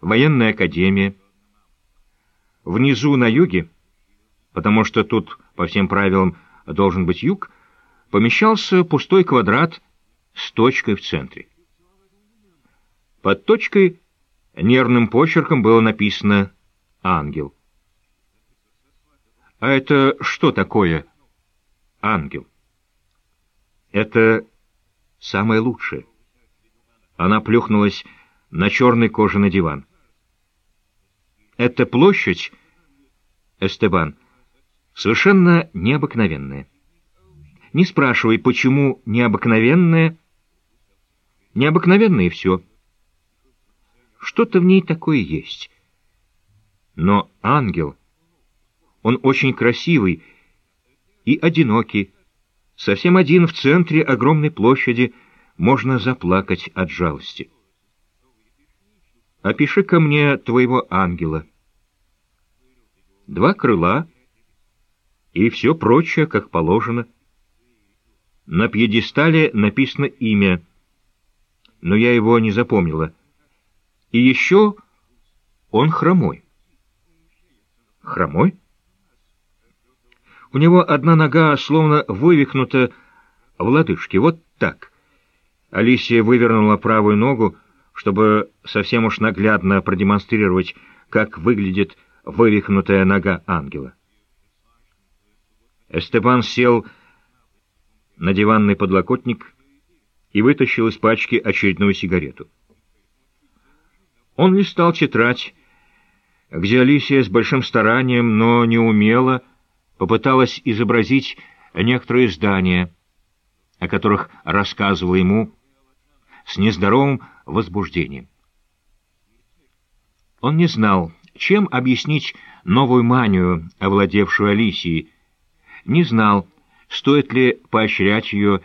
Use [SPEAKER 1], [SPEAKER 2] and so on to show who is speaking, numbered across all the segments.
[SPEAKER 1] военная академия. Внизу на юге, потому что тут, по всем правилам, должен быть юг, помещался пустой квадрат с точкой в центре. Под точкой нервным почерком было написано «Ангел». А это что такое ангел? Это самое лучшее. Она плюхнулась на черный кожаный диван. Эта площадь, Эстебан, совершенно необыкновенная. Не спрашивай, почему необыкновенная. Необыкновенная и все. Что-то в ней такое есть. Но ангел, он очень красивый и одинокий, совсем один в центре огромной площади, можно заплакать от жалости. Опиши ко мне твоего ангела. Два крыла и все прочее, как положено. На пьедестале написано имя, но я его не запомнила. И еще он хромой. Хромой? У него одна нога словно вывихнута в лодыжке, вот так. Алисия вывернула правую ногу, чтобы совсем уж наглядно продемонстрировать, как выглядит вывихнутая нога ангела. Эстебан сел на диванный подлокотник и вытащил из пачки очередную сигарету. Он листал тетрадь, где Алисия с большим старанием, но неумело попыталась изобразить некоторые здания, о которых рассказывала ему с нездоровым возбуждением. Он не знал, чем объяснить новую манию, овладевшую Алисией, не знал, стоит ли поощрять ее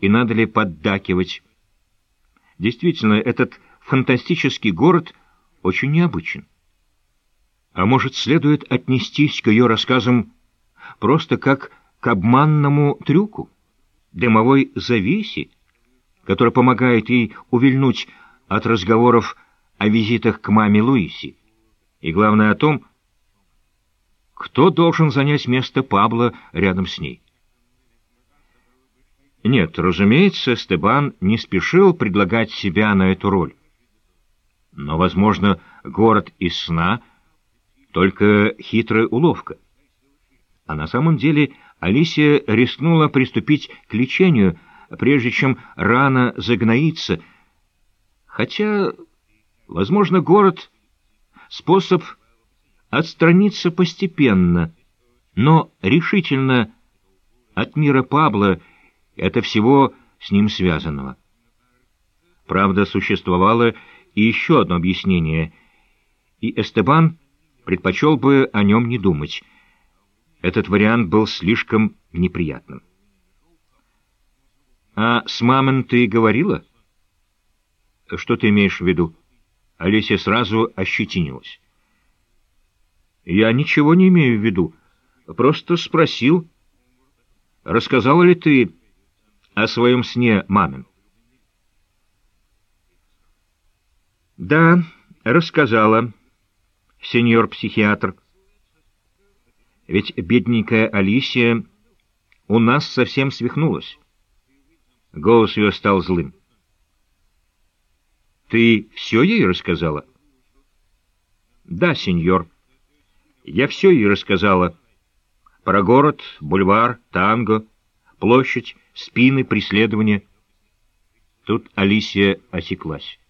[SPEAKER 1] и надо ли поддакивать. Действительно, этот фантастический город очень необычен. А может, следует отнестись к ее рассказам просто как к обманному трюку, дымовой завесе, который помогает ей увильнуть от разговоров о визитах к маме Луиси, и главное о том, кто должен занять место Пабло рядом с ней. Нет, разумеется, Стебан не спешил предлагать себя на эту роль. Но, возможно, город из сна — только хитрая уловка. А на самом деле Алисия рискнула приступить к лечению, прежде чем рана загноится. Хотя, возможно, город — способ отстраниться постепенно, но решительно от мира Пабло это всего с ним связанного. Правда, существовало и еще одно объяснение, и Эстебан предпочел бы о нем не думать — этот вариант был слишком неприятным. «А с мамой ты говорила?» «Что ты имеешь в виду?» Олеся сразу ощетинилась. «Я ничего не имею в виду. Просто спросил, рассказала ли ты о своем сне мамин?» «Да, рассказала, сеньор-психиатр». Ведь бедненькая Алисия у нас совсем свихнулась. Голос ее стал злым. «Ты все ей рассказала?» «Да, сеньор. Я все ей рассказала. Про город, бульвар, танго, площадь, спины, преследования». Тут Алисия осеклась.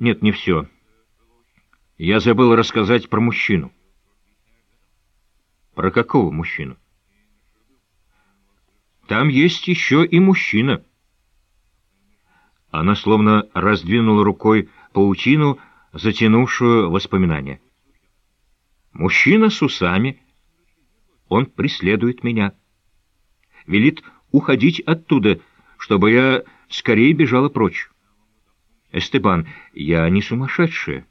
[SPEAKER 1] «Нет, не все. Я забыл рассказать про мужчину». Про какого мужчину? Там есть еще и мужчина. Она словно раздвинула рукой паутину, затянувшую воспоминания. Мужчина с усами. Он преследует меня. Велит уходить оттуда, чтобы я скорее бежала прочь. Эстебан, я не сумасшедшая.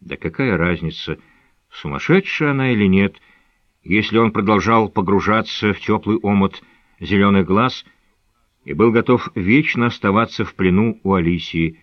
[SPEAKER 1] Да какая разница, — сумасшедшая она или нет, если он продолжал погружаться в теплый омут зеленых глаз и был готов вечно оставаться в плену у Алисии,